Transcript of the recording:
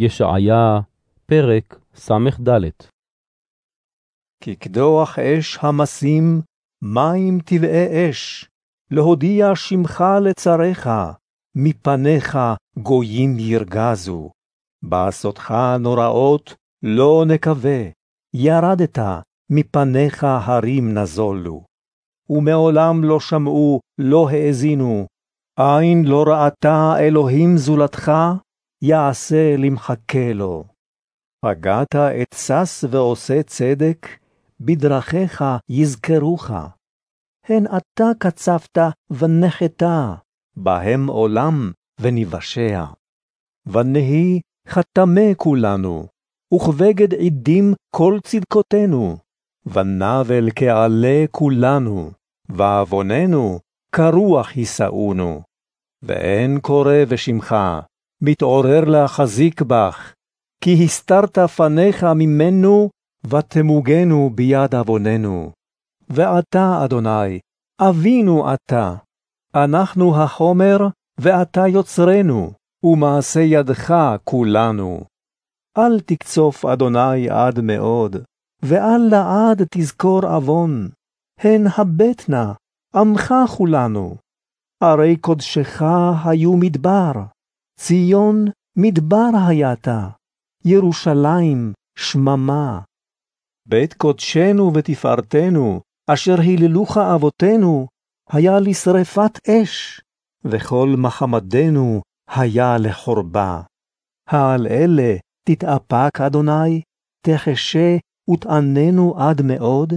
ישעיה, פרק ס"ד כקדוח אש המסים, מים טבעי אש, להודיע שמך לצריך, מפניך גויים ירגזו. בעשותך נוראות לא נקווה, ירדת, מפניך הרים נזולו. ומעולם לא שמעו, לא האזינו, עין לא ראתה אלוהים זולתך, יעשה למחכה לו. פגעת את שש ועושה צדק, בדרכיך יזכרוך. הן אתה קצבת ונחתה, בהם עולם ונבשע. ונהי חתמי כולנו, וכבגד עדים כל צדקותינו, ונבל כעלה כולנו, ועווננו כרוח יישאונו. ואין קורא בשמך, מתעורר להחזיק בך, כי הסתרת פניך ממנו, ותמוגנו ביד עווננו. ועתה, אדוני, אבינו אתה, אנחנו החומר, ואתה יוצרנו, ומעשה ידך כולנו. אל תקצוף, אדוני, עד מאוד, ואל לעד תזכור עוון. הן הבטנה, עמך כולנו. הרי קודשך היו מדבר, ציון מדבר היית, ירושלים שממה. בית קודשנו ותפארתנו, אשר היללוך אבותינו, היה לשרפת אש, וכל מחמדנו היה לחורבה. העל אלה תתאפק, אדוני, תחשה ותעננו עד מאוד?